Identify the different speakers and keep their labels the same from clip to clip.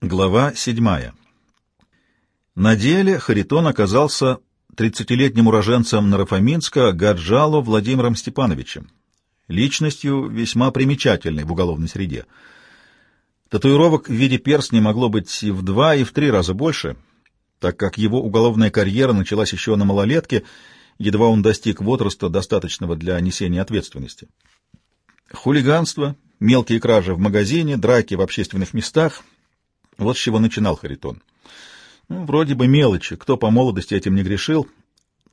Speaker 1: Глава седьмая. На деле Харитон оказался тридцатилетним уроженцем Нарафаминска Гаджало Владимиром Степановичем, личностью весьма примечательной в уголовной среде. Татуировок в виде перстня могло быть и в два, и в три раза больше, так как его уголовная карьера началась еще на малолетке, едва он достиг возраста, достаточного для несения ответственности. Хулиганство, мелкие кражи в магазине, драки в общественных местах — вот с чего начинал Харитон. Ну, вроде бы мелочи, кто по молодости этим не грешил.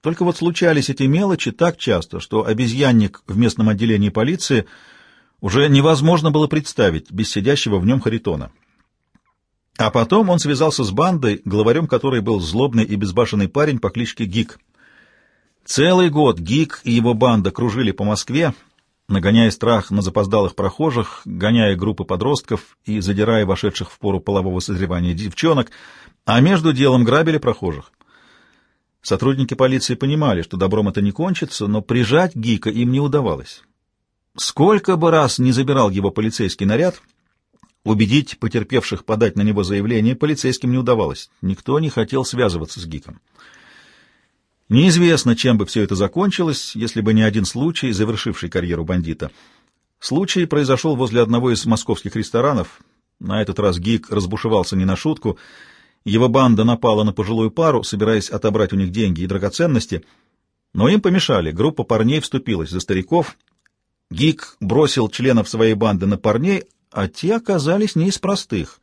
Speaker 1: Только вот случались эти мелочи так часто, что обезьянник в местном отделении полиции уже невозможно было представить без сидящего в нем Харитона. А потом он связался с бандой, главарем которой был злобный и безбашенный парень по кличке Гик. Целый год Гик и его банда кружили по Москве, нагоняя страх на запоздалых прохожих, гоняя группы подростков и задирая вошедших в пору полового созревания девчонок, а между делом грабили прохожих. Сотрудники полиции понимали, что добром это не кончится, но прижать Гика им не удавалось. Сколько бы раз не забирал его полицейский наряд, убедить потерпевших подать на него заявление полицейским не удавалось. Никто не хотел связываться с Гиком. Неизвестно, чем бы все это закончилось, если бы не один случай, завершивший карьеру бандита. Случай произошел возле одного из московских ресторанов. На этот раз Гик разбушевался не на шутку. Его банда напала на пожилую пару, собираясь отобрать у них деньги и драгоценности, но им помешали. Группа парней вступилась за стариков. Гик бросил членов своей банды на парней, а те оказались не из простых.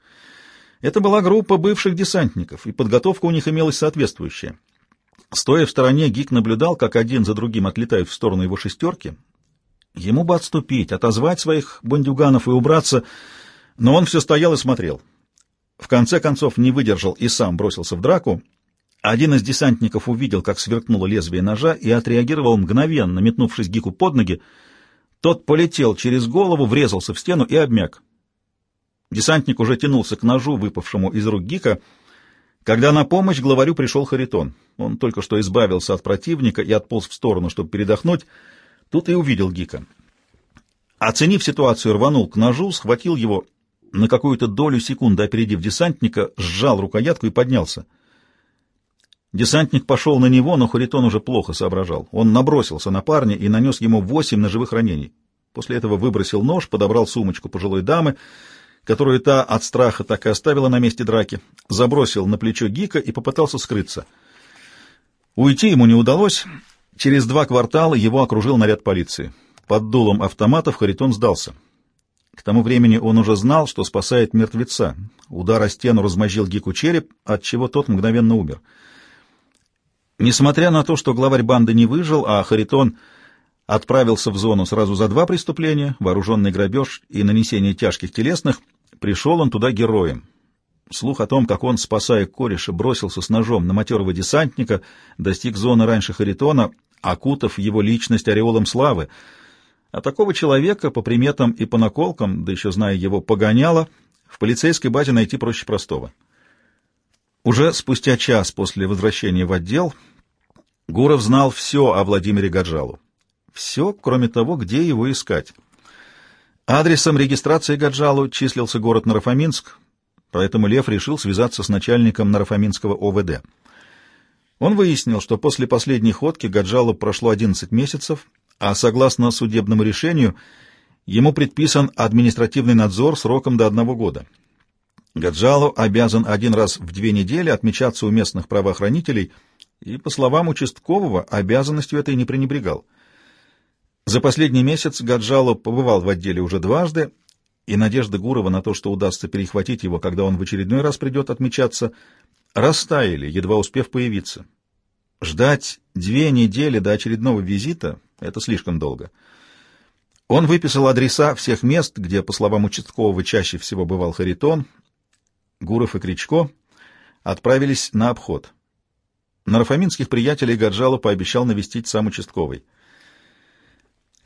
Speaker 1: Это была группа бывших десантников, и подготовка у них имелась соответствующая. Стоя в стороне, Гик наблюдал, как один за другим отлетают в сторону его шестерки. Ему бы отступить, отозвать своих бандюганов и убраться, но он все стоял и смотрел. В конце концов не выдержал и сам бросился в драку. Один из десантников увидел, как сверкнуло лезвие ножа, и отреагировал мгновенно, метнувшись Гику под ноги. Тот полетел через голову, врезался в стену и обмяк. Десантник уже тянулся к ножу, выпавшему из рук Гика, — когда на помощь главарю пришел Харитон. Он только что избавился от противника и отполз в сторону, чтобы передохнуть. Тут и увидел Гика. Оценив ситуацию, рванул к ножу, схватил его, на какую-то долю секунды опередив десантника, сжал рукоятку и поднялся. Десантник пошел на него, но Харитон уже плохо соображал. Он набросился на парня и нанес ему восемь ножевых ранений. После этого выбросил нож, подобрал сумочку пожилой дамы, которую та от страха так и оставила на месте драки, забросил на плечо Гика и попытался скрыться. Уйти ему не удалось. Через два квартала его окружил наряд полиции. Под дулом автоматов Харитон сдался. К тому времени он уже знал, что спасает мертвеца. Удар о стену размозжил Гику череп, от чего тот мгновенно умер. Несмотря на то, что главарь банды не выжил, а Харитон отправился в зону сразу за два преступления — вооруженный грабеж и нанесение тяжких телесных — Пришел он туда героем. Слух о том, как он, спасая кореша, бросился с ножом на матерого десантника, достиг зоны раньше Харитона, окутав его личность ореолом славы. А такого человека, по приметам и по наколкам, да еще зная его погоняло, в полицейской базе найти проще простого. Уже спустя час после возвращения в отдел Гуров знал все о Владимире Гаджалу. Все, кроме того, где его искать. Адресом регистрации Гаджалу числился город Нарафаминск, поэтому Лев решил связаться с начальником Нарафаминского ОВД. Он выяснил, что после последней ходки Гаджалу прошло 11 месяцев, а согласно судебному решению ему предписан административный надзор сроком до одного года. Гаджалу обязан один раз в две недели отмечаться у местных правоохранителей и, по словам участкового, обязанностью этой не пренебрегал. За последний месяц Гаджало побывал в отделе уже дважды, и надежда Гурова на то, что удастся перехватить его, когда он в очередной раз придет отмечаться, растаяли, едва успев появиться. Ждать две недели до очередного визита — это слишком долго. Он выписал адреса всех мест, где, по словам участкового, чаще всего бывал Харитон. Гуров и Кричко отправились на обход. На Рафаминских приятелей Гаджало пообещал навестить сам участковый.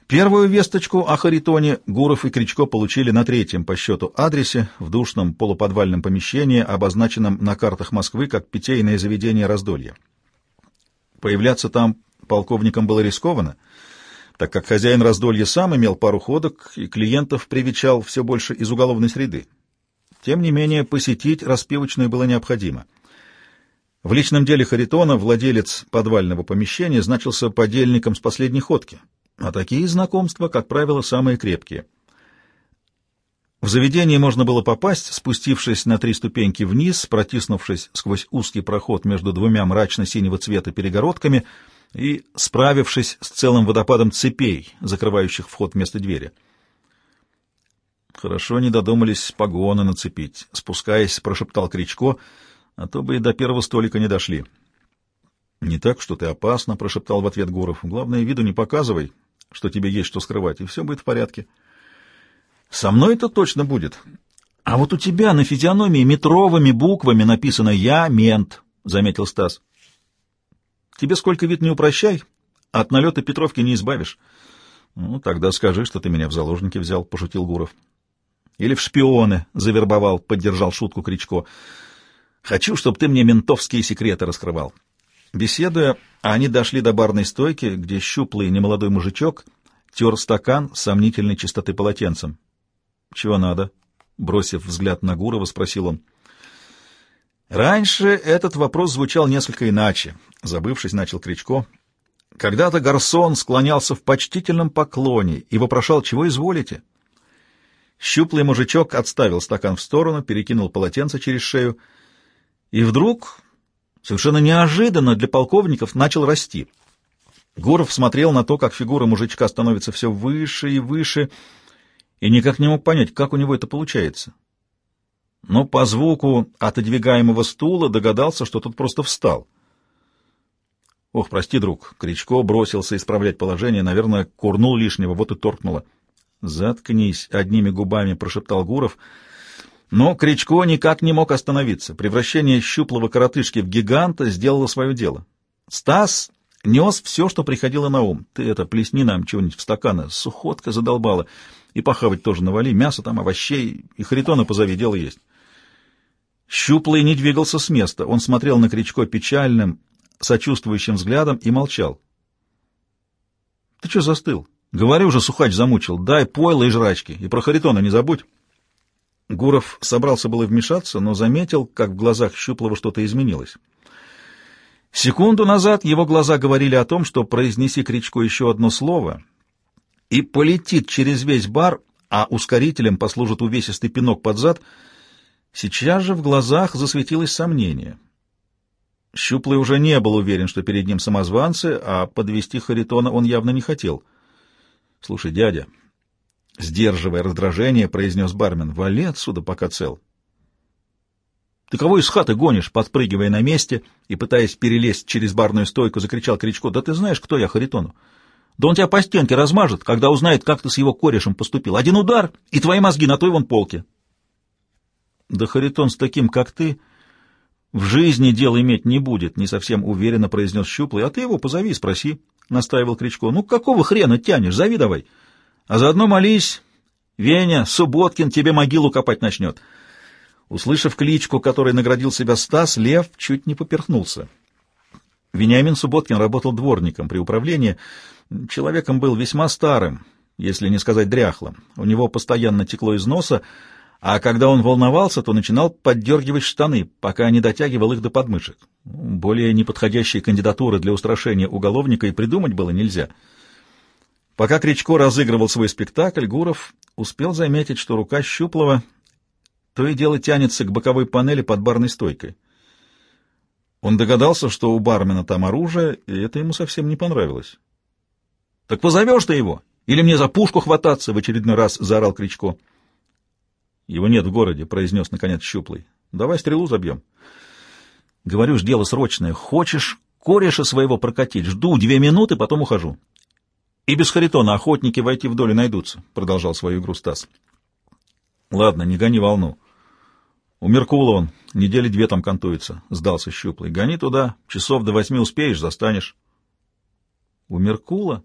Speaker 1: Первую весточку о Харитоне Гуров и Кричко получили на третьем по счету адресе в душном полуподвальном помещении, обозначенном на картах Москвы как питейное заведение раздолья. Появляться там полковникам было рискованно, так как хозяин раздолья сам имел пару ходок и клиентов привечал все больше из уголовной среды. Тем не менее, посетить распивочную было необходимо. В личном деле Харитона владелец подвального помещения значился подельником с последней ходки, а такие знакомства, как правило, самые крепкие. В заведение можно было попасть, спустившись на три ступеньки вниз, протиснувшись сквозь узкий проход между двумя мрачно-синего цвета перегородками и справившись с целым водопадом цепей, закрывающих вход вместо двери. Хорошо не додумались погоны нацепить, спускаясь, прошептал Кричко, а то бы и до первого столика не дошли. — Не так, что ты опасно, — прошептал в ответ Гуров. — Главное, виду не показывай, что тебе есть что скрывать, и все будет в порядке. — Со мной это точно будет. А вот у тебя на физиономии метровыми буквами написано «Я мент», — заметил Стас. — Тебе сколько вид не упрощай, от налета Петровки не избавишь. — Ну, тогда скажи, что ты меня в заложники взял, — пошутил Гуров. — или в шпионы завербовал, поддержал шутку Кричко. Хочу, чтобы ты мне ментовские секреты раскрывал. Беседуя, они дошли до барной стойки, где щуплый немолодой мужичок тер стакан сомнительной чистоты полотенцем. — Чего надо? — бросив взгляд на Гурова, спросил он. Раньше этот вопрос звучал несколько иначе, забывшись, начал Кричко. Когда-то Гарсон склонялся в почтительном поклоне и вопрошал, чего изволите. — Щуплый мужичок отставил стакан в сторону, перекинул полотенце через шею и вдруг, совершенно неожиданно для полковников, начал расти. Гуров смотрел на то, как фигура мужичка становится все выше и выше, и никак не мог понять, как у него это получается. Но по звуку отодвигаемого стула догадался, что тот просто встал. «Ох, прости, друг!» — Кричко бросился исправлять положение, наверное, курнул лишнего, вот и торкнуло. «Заткнись!» — одними губами прошептал Гуров. Но Кричко никак не мог остановиться. Превращение щуплого коротышки в гиганта сделало свое дело. Стас нес все, что приходило на ум. Ты это, плесни нам чего-нибудь в стаканы. Сухотка задолбала. И похавать тоже навали. Мясо там, овощей. И Харитона позови, дело есть. Щуплый не двигался с места. Он смотрел на Кричко печальным, сочувствующим взглядом и молчал. — Ты что застыл? Говорю же, сухач замучил. Дай пойло и жрачки. И про Харитона не забудь. Гуров собрался было вмешаться, но заметил, как в глазах Щуплова что-то изменилось. Секунду назад его глаза говорили о том, что произнеси Кричко еще одно слово и полетит через весь бар, а ускорителем послужит увесистый пинок под зад. Сейчас же в глазах засветилось сомнение. Щуплый уже не был уверен, что перед ним самозванцы, а подвести Харитона он явно не хотел —— Слушай, дядя, — сдерживая раздражение, произнес бармен, — вали отсюда, пока цел. — Ты кого из хаты гонишь? — подпрыгивая на месте и пытаясь перелезть через барную стойку, закричал Кричко. — Да ты знаешь, кто я, Харитону? Да он тебя по стенке размажет, когда узнает, как ты с его корешем поступил. Один удар, и твои мозги на той вон полке. — Да Харитон с таким, как ты, в жизни дел иметь не будет, — не совсем уверенно произнес Щуплый. — А ты его позови, спроси. — настаивал Кричко. — Ну, какого хрена тянешь? Зови давай. А заодно молись. Веня, Субботкин тебе могилу копать начнет. Услышав кличку, которой наградил себя Стас, Лев чуть не поперхнулся. Вениамин Субботкин работал дворником при управлении. Человеком был весьма старым, если не сказать дряхлым. У него постоянно текло из носа, а когда он волновался, то начинал поддергивать штаны, пока не дотягивал их до подмышек. Более неподходящей кандидатуры для устрашения уголовника и придумать было нельзя. Пока Кричко разыгрывал свой спектакль, Гуров успел заметить, что рука Щуплова то и дело тянется к боковой панели под барной стойкой. Он догадался, что у бармена там оружие, и это ему совсем не понравилось. — Так позовешь ты его? Или мне за пушку хвататься? — в очередной раз заорал Кричко. — Его нет в городе, — произнес наконец Щуплый. — Давай стрелу забьем. — Говорю ж, дело срочное. Хочешь кореша своего прокатить? Жду две минуты, потом ухожу. И без Харитона охотники войти в долю найдутся, — продолжал свою игру Стас. Ладно, не гони волну. У Меркула он, недели две там кантуется, — сдался щуплый. Гони туда, часов до восьми успеешь, застанешь. У Меркула?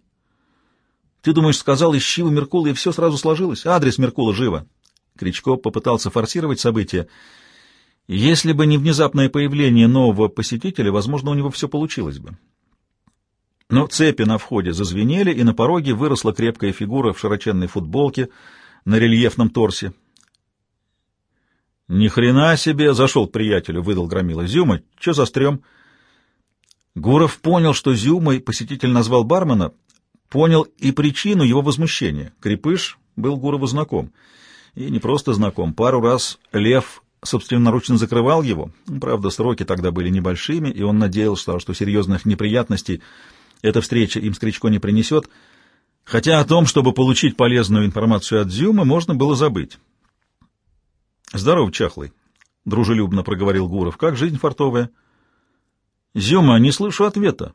Speaker 1: Ты думаешь, сказал, ищи у Меркула, и все сразу сложилось? Адрес Меркула живо. Кричко попытался форсировать события, — если бы не внезапное появление нового посетителя, возможно, у него все получилось бы. Но цепи на входе зазвенели, и на пороге выросла крепкая фигура в широченной футболке на рельефном торсе. Ни хрена себе, зашел к приятелю, выдал громила. Зюма, что за стрём? Гуров понял, что Зюмой посетитель назвал бармена, понял и причину его возмущения. Крепыш был Гурову знаком. И не просто знаком. Пару раз Лев собственноручно закрывал его. Правда, сроки тогда были небольшими, и он надеялся, что серьезных неприятностей эта встреча им с Кричко не принесет, хотя о том, чтобы получить полезную информацию от Зюма, можно было забыть. «Здорово, Чахлый», — дружелюбно проговорил Гуров. «Как жизнь фартовая?» «Зюма, не слышу ответа».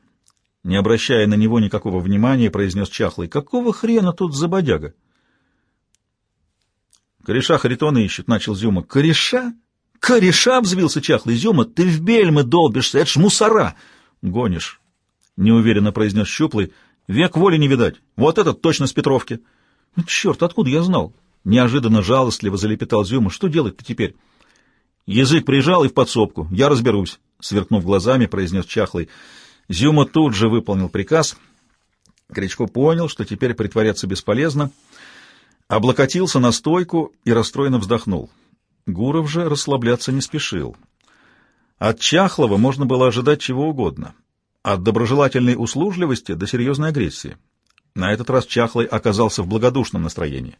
Speaker 1: Не обращая на него никакого внимания, произнес Чахлый. «Какого хрена тут за бодяга?» «Кореша Харитона ищет», — начал Зюма. «Кореша? Кореша?» — взвился Чахлый. «Зюма, ты в бельмы долбишься, это ж мусора!» «Гонишь», — неуверенно произнес Щуплый. «Век воли не видать. Вот этот точно с Петровки». «Ну, черт, откуда я знал?» Неожиданно жалостливо залепетал Зюма. «Что делать-то теперь?» «Язык прижал и в подсобку. Я разберусь», — сверкнув глазами, произнес Чахлый. Зюма тут же выполнил приказ. Кричко понял, что теперь притворяться бесполезно, — облокотился на стойку и расстроенно вздохнул. Гуров же расслабляться не спешил. От Чахлова можно было ожидать чего угодно. От доброжелательной услужливости до серьезной агрессии. На этот раз Чахлый оказался в благодушном настроении.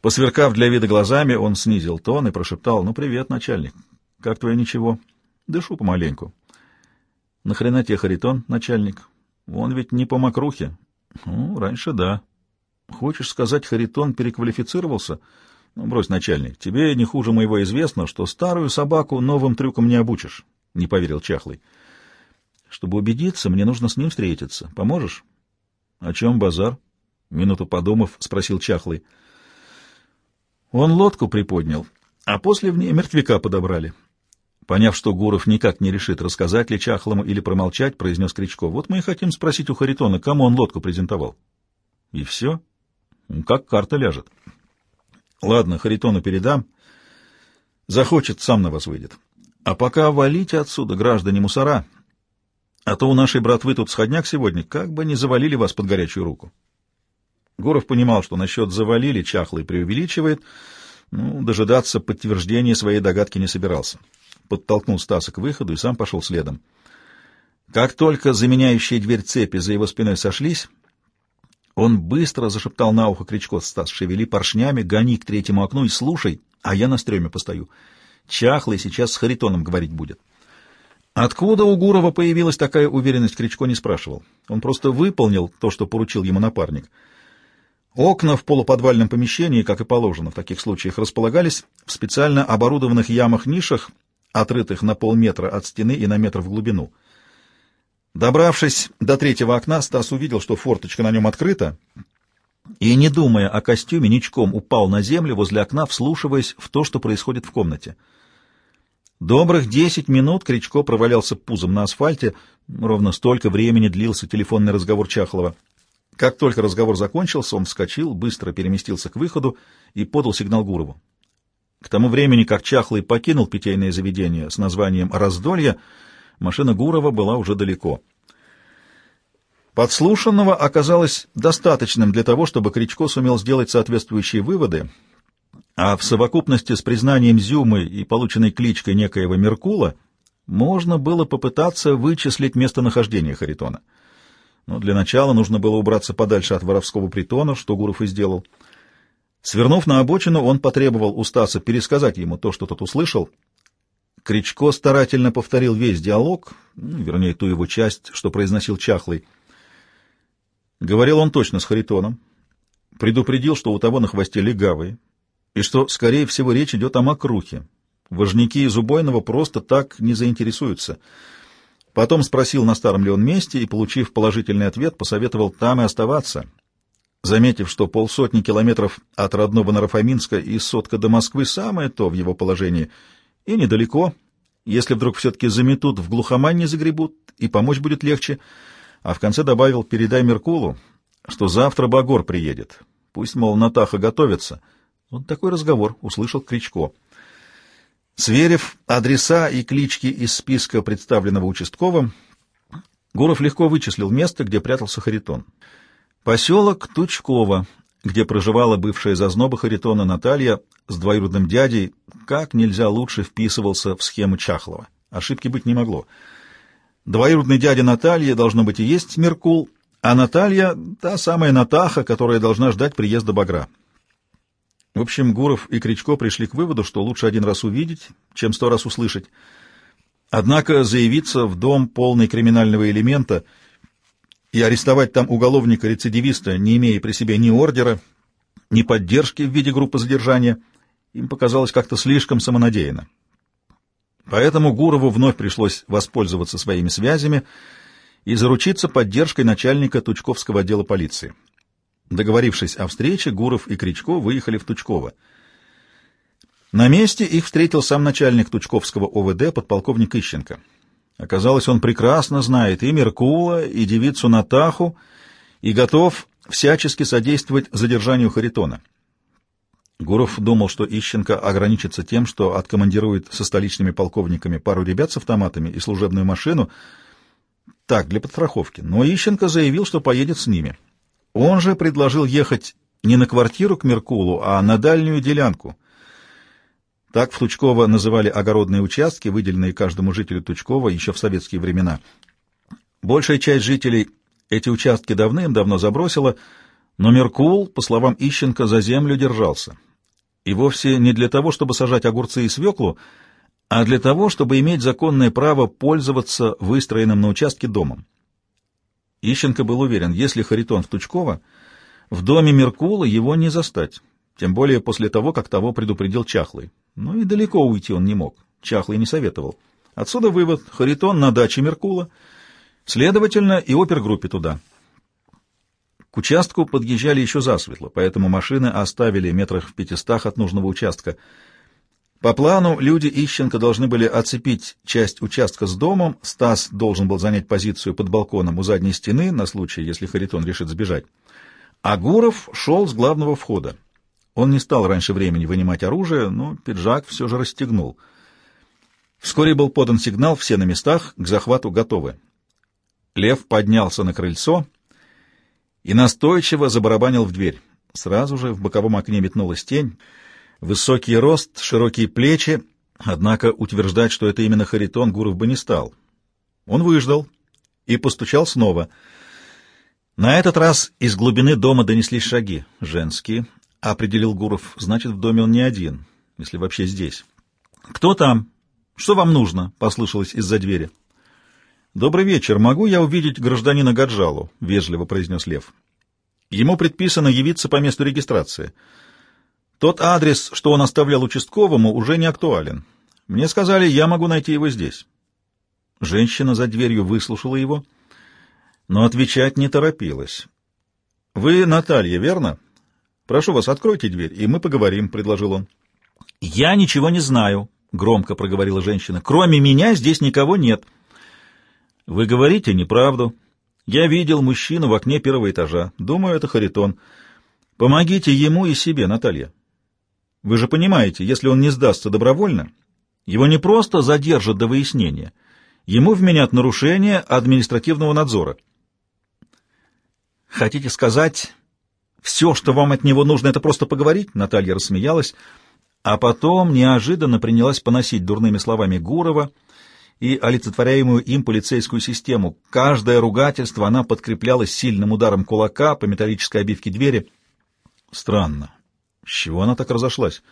Speaker 1: Посверкав для вида глазами, он снизил тон и прошептал, «Ну, привет, начальник. Как твое ничего?» «Дышу помаленьку». «Нахрена тебе Харитон, начальник? Он ведь не по мокрухе». «Ну, раньше да». Хочешь сказать, Харитон переквалифицировался? Ну, брось, начальник, тебе не хуже моего известно, что старую собаку новым трюком не обучишь, — не поверил Чахлый. Чтобы убедиться, мне нужно с ним встретиться. Поможешь? — О чем базар? — минуту подумав, спросил Чахлый. Он лодку приподнял, а после в ней мертвяка подобрали. Поняв, что Гуров никак не решит, рассказать ли Чахлому или промолчать, произнес Кричко. Вот мы и хотим спросить у Харитона, кому он лодку презентовал. — И все? — как карта ляжет. Ладно, Харитону передам. Захочет, сам на вас выйдет. А пока валите отсюда, граждане мусора. А то у нашей братвы тут сходняк сегодня, как бы не завалили вас под горячую руку. Гуров понимал, что насчет «завалили» чахлый преувеличивает, ну, дожидаться подтверждения своей догадки не собирался. Подтолкнул Стаса к выходу и сам пошел следом. Как только заменяющие дверь цепи за его спиной сошлись, он быстро зашептал на ухо Кричко, «Стас, шевели поршнями, гони к третьему окну и слушай, а я на стреме постою. Чахлый сейчас с Харитоном говорить будет». Откуда у Гурова появилась такая уверенность, Кричко не спрашивал. Он просто выполнил то, что поручил ему напарник. Окна в полуподвальном помещении, как и положено в таких случаях, располагались в специально оборудованных ямах-нишах, отрытых на полметра от стены и на метр в глубину. Добравшись до третьего окна, Стас увидел, что форточка на нем открыта, и, не думая о костюме, ничком упал на землю возле окна, вслушиваясь в то, что происходит в комнате. Добрых десять минут Кричко провалялся пузом на асфальте, ровно столько времени длился телефонный разговор Чахлова. Как только разговор закончился, он вскочил, быстро переместился к выходу и подал сигнал Гурову. К тому времени, как Чахлый покинул питейное заведение с названием «Раздолье», Машина Гурова была уже далеко. Подслушанного оказалось достаточным для того, чтобы Кричко сумел сделать соответствующие выводы, а в совокупности с признанием Зюмы и полученной кличкой некоего Меркула можно было попытаться вычислить местонахождение Харитона. Но для начала нужно было убраться подальше от воровского притона, что Гуров и сделал. Свернув на обочину, он потребовал у Стаса пересказать ему то, что тот услышал, Кричко старательно повторил весь диалог, ну, вернее, ту его часть, что произносил Чахлый. Говорил он точно с Харитоном, предупредил, что у того на хвосте легавые, и что, скорее всего, речь идет о мокрухе. Вожняки из убойного просто так не заинтересуются. Потом спросил, на старом ли он месте, и, получив положительный ответ, посоветовал там и оставаться. Заметив, что полсотни километров от родного Нарафаминска и сотка до Москвы самое то в его положении — и недалеко. Если вдруг все-таки заметут, в глухомань не загребут, и помочь будет легче. А в конце добавил, передай Меркулу, что завтра Багор приедет. Пусть, мол, Натаха готовится. Вот такой разговор услышал Кричко. Сверив адреса и клички из списка, представленного участковым, Гуров легко вычислил место, где прятался Харитон. Поселок Тучково, где проживала бывшая зазноба Харитона Наталья с двоюродным дядей, как нельзя лучше вписывался в схему Чахлова. Ошибки быть не могло. Двоюродный дядя Наталья должно быть и есть Меркул, а Наталья — та самая Натаха, которая должна ждать приезда Багра. Общем, Гуров и Кричко пришли к выводу, что лучше один раз увидеть, чем сто раз услышать. Однако заявиться в дом полный криминального элемента и арестовать там уголовника-рецидивиста, не имея при себе ни ордера, ни поддержки в виде группы задержания, им показалось как-то слишком самонадеянно. Поэтому Гурову вновь пришлось воспользоваться своими связями и заручиться поддержкой начальника Тучковского отдела полиции. Договорившись о встрече, Гуров и Кричко выехали в Тучково. На месте их встретил сам начальник Тучковского ОВД, подполковник Ищенко. Оказалось, он прекрасно знает и Меркула, и девицу Натаху, и готов всячески содействовать задержанию Харитона. Гуров думал, что Ищенко ограничится тем, что откомандирует со столичными полковниками пару ребят с автоматами и служебную машину, так, для подстраховки, но Ищенко заявил, что поедет с ними. Он же предложил ехать не на квартиру к Меркулу, а на дальнюю делянку. Так в Тучково называли огородные участки, выделенные каждому жителю Тучкова еще в советские времена. Большая часть жителей эти участки давным-давно забросила, но Меркул, по словам Ищенко, за землю держался. И вовсе не для того, чтобы сажать огурцы и свеклу, а для того, чтобы иметь законное право пользоваться выстроенным на участке домом. Ищенко был уверен, если Харитон в Тучково, в доме Меркула его не застать, тем более после того, как того предупредил Чахлый. Ну и далеко уйти он не мог, Чахлый не советовал. Отсюда вывод — Харитон на даче Меркула, следовательно, и опергруппе туда. К участку подъезжали еще засветло, поэтому машины оставили метрах в пятистах от нужного участка — по плану люди Ищенко должны были оцепить часть участка с домом, Стас должен был занять позицию под балконом у задней стены на случай, если Харитон решит сбежать. А Гуров шел с главного входа. Он не стал раньше времени вынимать оружие, но пиджак все же расстегнул. Вскоре был подан сигнал, все на местах, к захвату готовы. Лев поднялся на крыльцо и настойчиво забарабанил в дверь. Сразу же в боковом окне метнулась тень — Высокий рост, широкие плечи, однако утверждать, что это именно Харитон, Гуров бы не стал. Он выждал и постучал снова. На этот раз из глубины дома донеслись шаги. Женские, определил Гуров. Значит, в доме он не один, если вообще здесь. «Кто там? Что вам нужно?» — послышалось из-за двери. «Добрый вечер. Могу я увидеть гражданина Гаджалу?» — вежливо произнес Лев. «Ему предписано явиться по месту регистрации». Тот адрес, что он оставлял участковому, уже не актуален. Мне сказали, я могу найти его здесь. Женщина за дверью выслушала его, но отвечать не торопилась. — Вы Наталья, верно? Прошу вас, откройте дверь, и мы поговорим, — предложил он. — Я ничего не знаю, — громко проговорила женщина. — Кроме меня здесь никого нет. — Вы говорите неправду. Я видел мужчину в окне первого этажа. Думаю, это Харитон. Помогите ему и себе, Наталья. Вы же понимаете, если он не сдастся добровольно, его не просто задержат до выяснения, ему вменят нарушение административного надзора. Хотите сказать, все, что вам от него нужно, это просто поговорить? Наталья рассмеялась, а потом неожиданно принялась поносить дурными словами Гурова и олицетворяемую им полицейскую систему. Каждое ругательство она подкрепляла сильным ударом кулака по металлической обивке двери. Странно. Чего она так разошлась?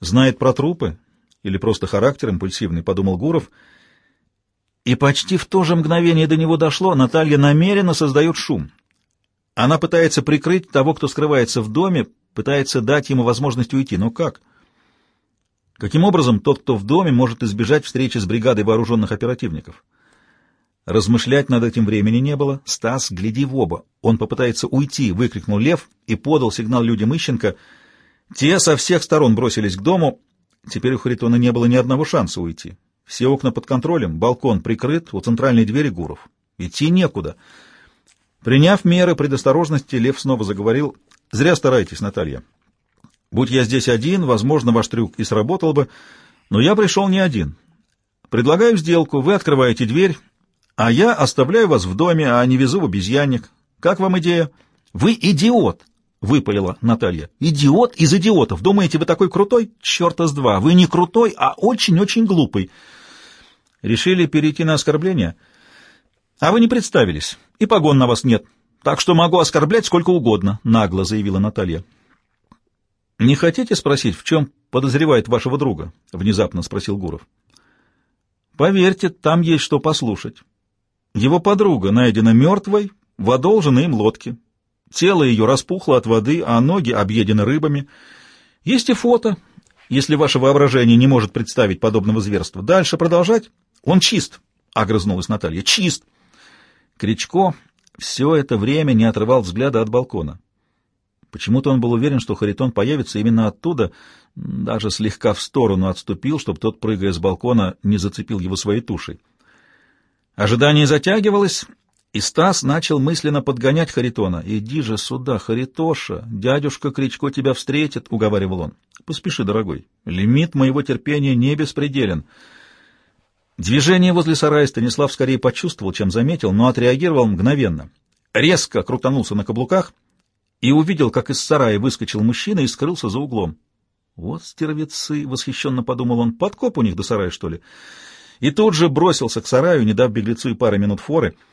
Speaker 1: Знает про трупы? Или просто характер импульсивный, подумал Гуров. И почти в то же мгновение до него дошло, Наталья намеренно создает шум. Она пытается прикрыть того, кто скрывается в доме, пытается дать ему возможность уйти. Но как? Каким образом тот, кто в доме, может избежать встречи с бригадой вооруженных оперативников? Размышлять над этим времени не было. «Стас, гляди в оба! Он попытается уйти!» — выкрикнул Лев и подал сигнал людям Ищенко — те со всех сторон бросились к дому. Теперь у Харитона не было ни одного шанса уйти. Все окна под контролем, балкон прикрыт, у центральной двери Гуров. Идти некуда. Приняв меры предосторожности, Лев снова заговорил. «Зря старайтесь, Наталья. Будь я здесь один, возможно, ваш трюк и сработал бы, но я пришел не один. Предлагаю сделку, вы открываете дверь, а я оставляю вас в доме, а не везу в обезьянник. Как вам идея?» «Вы идиот!» — выпалила Наталья. «Идиот из идиотов! Думаете, вы такой крутой? Черта с два! Вы не крутой, а очень-очень глупый!» Решили перейти на оскорбление? А вы не представились, и погон на вас нет, так что могу оскорблять сколько угодно, — нагло заявила Наталья. «Не хотите спросить, в чем подозревает вашего друга?» — внезапно спросил Гуров. «Поверьте, там есть что послушать. Его подруга найдена мертвой в одолженной им лодке. Тело ее распухло от воды, а ноги объедены рыбами. Есть и фото, если ваше воображение не может представить подобного зверства. Дальше продолжать? Он чист, — огрызнулась Наталья. Чист. Кричко все это время не отрывал взгляда от балкона. Почему-то он был уверен, что Харитон появится именно оттуда, даже слегка в сторону отступил, чтобы тот, прыгая с балкона, не зацепил его своей тушей. Ожидание затягивалось, и Стас начал мысленно подгонять Харитона. «Иди же сюда, Харитоша, дядюшка Кричко тебя встретит», — уговаривал он. «Поспеши, дорогой, лимит моего терпения не беспределен». Движение возле сарая Станислав скорее почувствовал, чем заметил, но отреагировал мгновенно. Резко крутанулся на каблуках и увидел, как из сарая выскочил мужчина и скрылся за углом. «Вот стервецы!» — восхищенно подумал он. «Подкоп у них до сарая, что ли?» И тут же бросился к сараю, не дав беглецу и пары минут форы —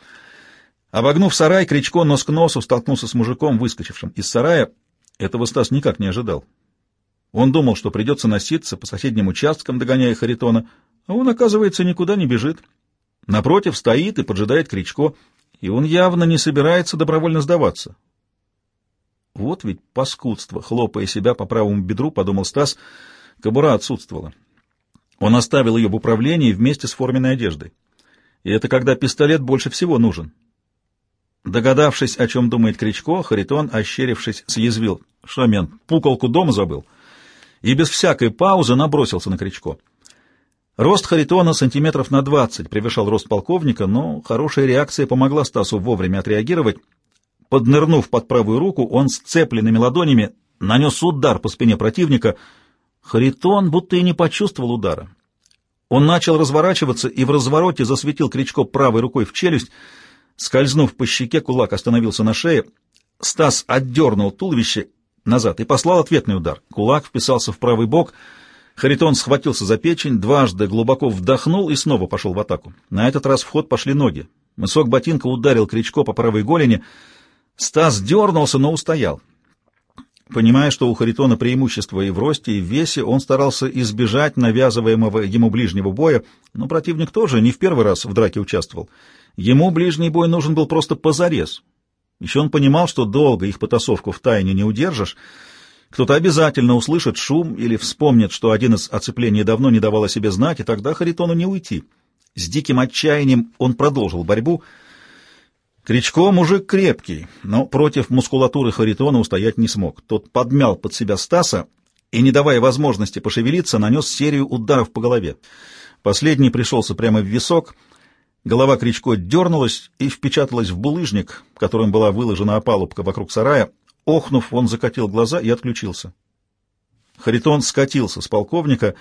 Speaker 1: Обогнув сарай, Кричко нос к носу столкнулся с мужиком, выскочившим из сарая. Этого Стас никак не ожидал. Он думал, что придется носиться по соседним участкам, догоняя Харитона, а он, оказывается, никуда не бежит. Напротив стоит и поджидает Кричко, и он явно не собирается добровольно сдаваться. Вот ведь паскудство, хлопая себя по правому бедру, подумал Стас, кобура отсутствовала. Он оставил ее в управлении вместе с форменной одеждой. И это когда пистолет больше всего нужен. Догадавшись, о чем думает Кричко, Харитон, ощерившись, съязвил. Что, мент, пуколку дома забыл? И без всякой паузы набросился на Кричко. Рост Харитона сантиметров на двадцать превышал рост полковника, но хорошая реакция помогла Стасу вовремя отреагировать. Поднырнув под правую руку, он сцепленными ладонями нанес удар по спине противника. Харитон будто и не почувствовал удара. Он начал разворачиваться и в развороте засветил Кричко правой рукой в челюсть, Скользнув по щеке, кулак остановился на шее. Стас отдернул туловище назад и послал ответный удар. Кулак вписался в правый бок. Харитон схватился за печень, дважды глубоко вдохнул и снова пошел в атаку. На этот раз в ход пошли ноги. Мысок ботинка ударил Кричко по правой голени. Стас дернулся, но устоял. Понимая, что у Харитона преимущество и в росте, и в весе, он старался избежать навязываемого ему ближнего боя, но противник тоже не в первый раз в драке участвовал. Ему ближний бой нужен был просто позарез. Еще он понимал, что долго их потасовку в тайне не удержишь. Кто-то обязательно услышит шум или вспомнит, что один из оцеплений давно не давал о себе знать, и тогда Харитону не уйти. С диким отчаянием он продолжил борьбу. Кричко мужик крепкий, но против мускулатуры Харитона устоять не смог. Тот подмял под себя Стаса и, не давая возможности пошевелиться, нанес серию ударов по голове. Последний пришелся прямо в висок — Голова Кричко дернулась и впечаталась в булыжник, которым была выложена опалубка вокруг сарая. Охнув, он закатил глаза и отключился. Харитон скатился с полковника,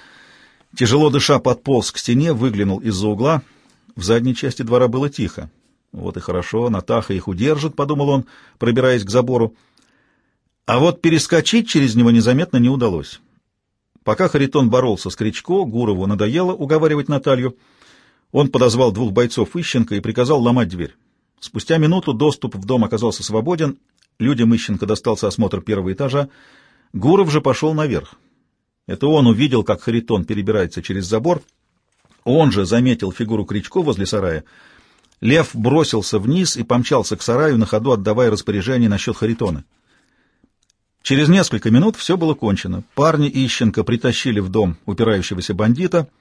Speaker 1: тяжело дыша подполз к стене, выглянул из-за угла. В задней части двора было тихо. Вот и хорошо, Натаха их удержит, — подумал он, пробираясь к забору. А вот перескочить через него незаметно не удалось. Пока Харитон боролся с Кричко, Гурову надоело уговаривать Наталью — он подозвал двух бойцов Ищенко и приказал ломать дверь. Спустя минуту доступ в дом оказался свободен, людям Ищенко достался осмотр первого этажа, Гуров же пошел наверх. Это он увидел, как Харитон перебирается через забор, он же заметил фигуру Кричко возле сарая. Лев бросился вниз и помчался к сараю, на ходу отдавая распоряжение насчет Харитона. Через несколько минут все было кончено. Парни Ищенко притащили в дом упирающегося бандита —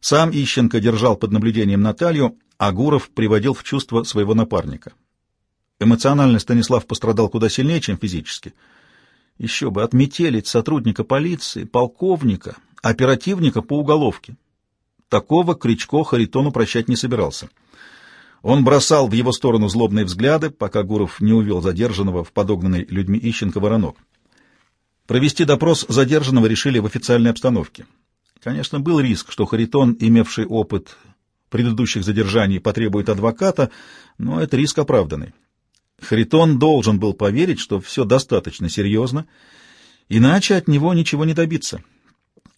Speaker 1: сам Ищенко держал под наблюдением Наталью, а Гуров приводил в чувство своего напарника. Эмоционально Станислав пострадал куда сильнее, чем физически. Еще бы отметелить сотрудника полиции, полковника, оперативника по уголовке. Такого Кричко Харитону прощать не собирался. Он бросал в его сторону злобные взгляды, пока Гуров не увел задержанного в подогнанный людьми Ищенко воронок. Провести допрос задержанного решили в официальной обстановке. Конечно, был риск, что Харитон, имевший опыт предыдущих задержаний, потребует адвоката, но это риск оправданный. Харитон должен был поверить, что все достаточно серьезно, иначе от него ничего не добиться.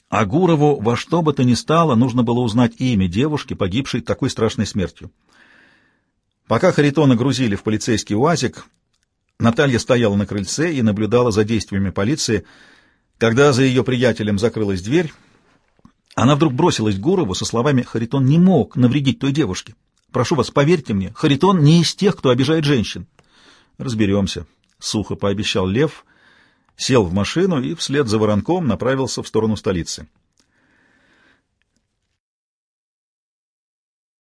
Speaker 1: А Гурову во что бы то ни стало нужно было узнать имя девушки, погибшей такой страшной смертью. Пока Харитона грузили в полицейский УАЗик, Наталья стояла на крыльце и наблюдала за действиями полиции. Когда за ее приятелем закрылась дверь, она вдруг бросилась к Гурову со словами «Харитон не мог навредить той девушке. Прошу вас, поверьте мне, Харитон не из тех, кто обижает женщин». «Разберемся», — сухо пообещал Лев, сел в машину и вслед за воронком направился в сторону столицы.